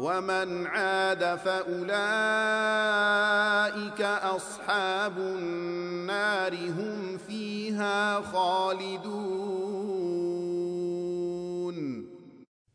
ومن عاد فأولئك أصحاب النار هم فيها خالدون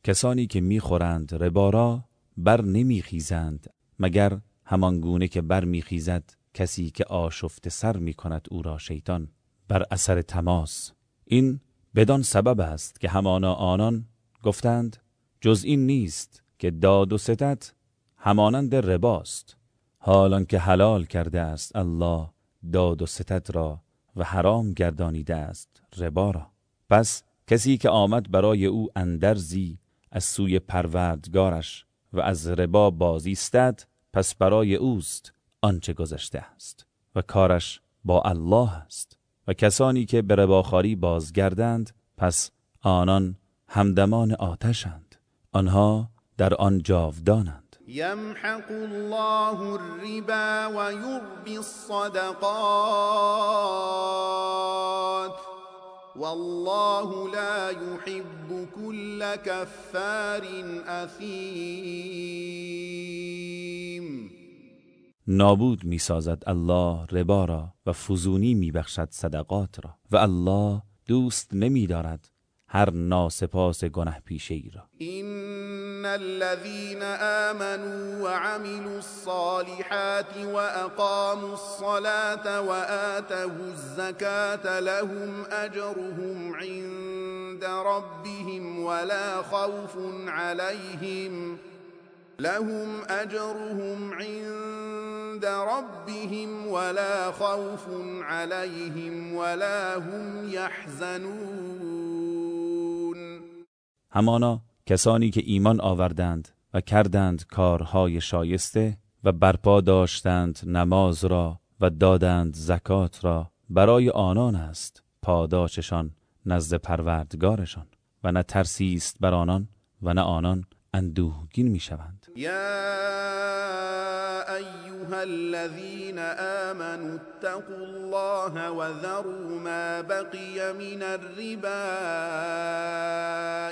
کسانی که میخورند ربا را بر نمیخیزند، مگر همان گونه که بر میخیزد کسی که آشفت سر میکند او را شیطان. بر اثر تماس. این بدان سبب است که همانا آنان گفتند، جز این نیست. که داد و ستت همانند رباست. حالان که حلال کرده است الله، داد و ستت را و حرام گردانیده است ربا را. پس کسی که آمد برای او اندرزی، از سوی پروردگارش و از ربا بازیستد، پس برای اوست آنچه گذشته است و کارش با الله است. و کسانی که به رباخاری بازگردند، پس آنان همدمان آتشند. آنها در آن جاودانند. يمحق الله الربا ويربي الصدقات. والله لا يحب كل كفار اثیم نابود میسازد الله ربا را و فزونی میبخشد صدقات را و الله دوست نمیدارد هر ناسپاس گنه پیشه ای را. إن الذين آمنوا وعملوا الصالحات وأقاموا الصلاة وآتوا الزكاة لهم أجرهم عند ربهم ولا خوف عليهم لهم أجرهم عند ربهم ولا خوف عليهم ولا هم يحزنون. همانا کسانی که ایمان آوردند و کردند کارهای شایسته و برپا داشتند نماز را و دادند زکات را، برای آنان است پاداششان نزد پروردگارشان و نه ترسی است بر آنان و نه آنان اندوهگین میشوند. يا أيها الذين آمنوا اتقوا الله وذروا ما بقي من الربا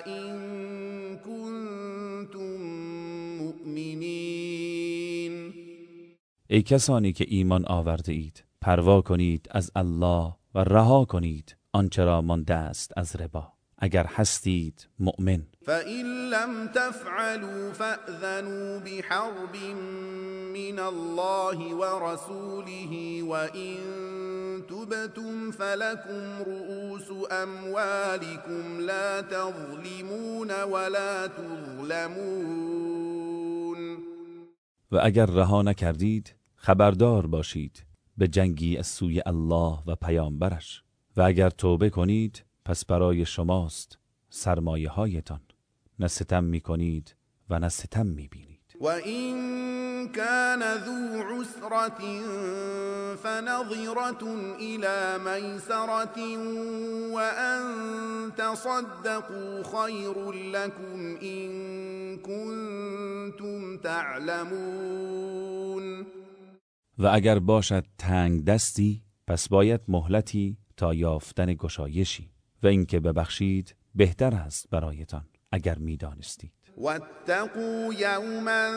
إن كنتم مؤمنين ای کسانی که ایمان آورده اید پروا کنید از الله و رها کنید آنچه را مانده است از ربا. اگر هستید مؤمن. فإن لم تفعلوا فأذنوا بحرب من الله ورسوله وإن تبتم فلكم رؤوس أموالكم لا تظلمون ولا تظلمون. و اگر رها نکردید خبردار باشید به جنگی از سوی الله و پیامبرش. و اگر توبه کنید پس برای شماست سرمایه هایتان نه ستم می کنید و نه ستم می بینید وإن كان ذو عسرة فنظرة إلى ميسرة وأن تصدقوا خير لكم إن كنتم تعلمون. و اگر باشد تنگ دستی پس باید مهلتی تا یافتن گشایشی. و اینکه ببخشید بهتر است برایتان اگر میدانستید. واتقوا يوما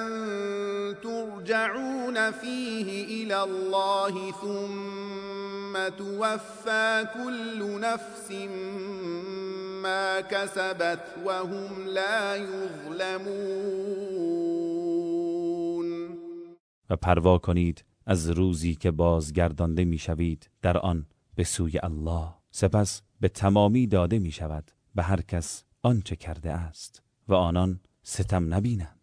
ترجعون فيه إلى الله ثم توفى كل نفس ما كسبت وهم لا يظلمون و پروا کنید از روزی که بازگردانده میشوید در آن به سوی الله. سپس به تمامی داده می شود به هر کس آنچه کرده است و آنان ستم نبینند